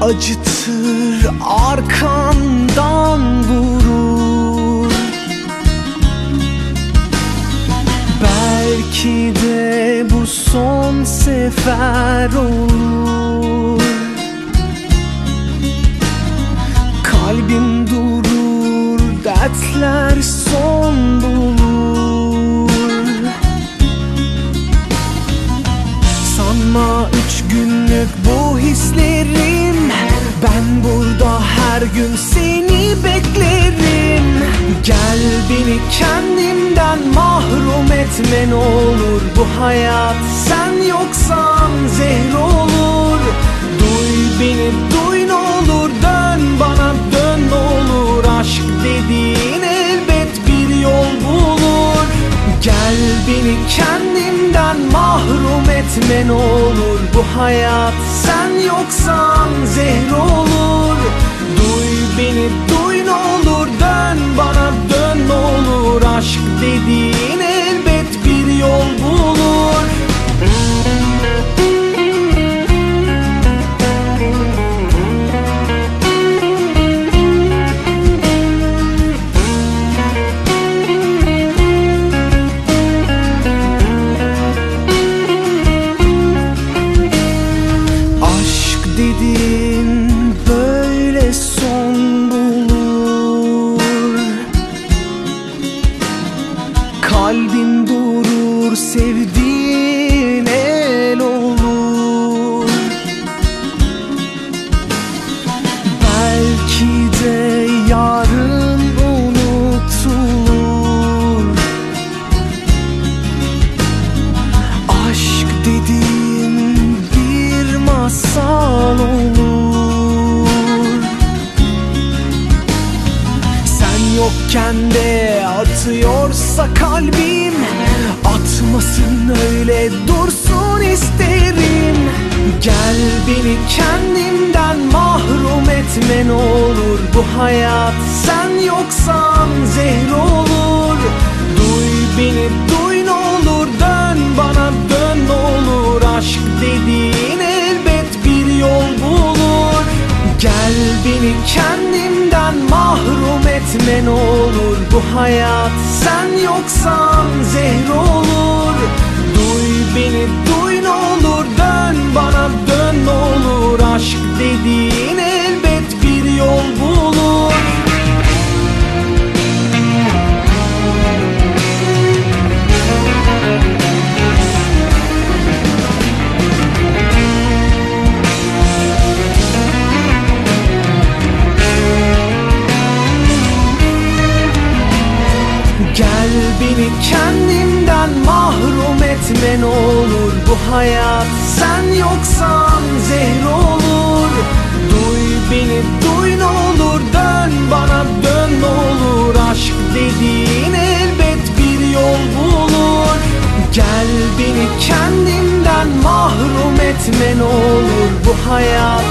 acıtır arkandan vurur. Belki de bu son sefer olur. Kalbim durur dertler son bulur Sanma üç günlük bu hislerim. Ben burada her gün seni beklerim. Gel beni kendimden mahrum etme ne olur. Bu hayat sen yoksan zehir olur. Duy beni duy ne olur. Dön bana dön ne olur. Aşk dediğin elbet bir yol bulur. Gel beni kendimden etme ne olur Bu hayat? Sen yoksan zehir yokken de atıyorsa kalbim Atmasın öyle dursun isterim. Gel beni kendimden mahrum etme ne olur. Bu hayat sen yoksan zehir olur. Duy beni duy ne olur. Dön bana etme ne olur Bu hayat? Sen yoksan zehir olur. Duy beni duy ne olur. Dön bana beni kendimden mahrum etme ne olur Bu hayat. Sen yoksan zehir olur. Duy beni duy ne olur. Dön bana dön ne olur. Aşk dediğin elbet bir yol bulur. Gel beni kendimden mahrum etme ne olur Bu hayat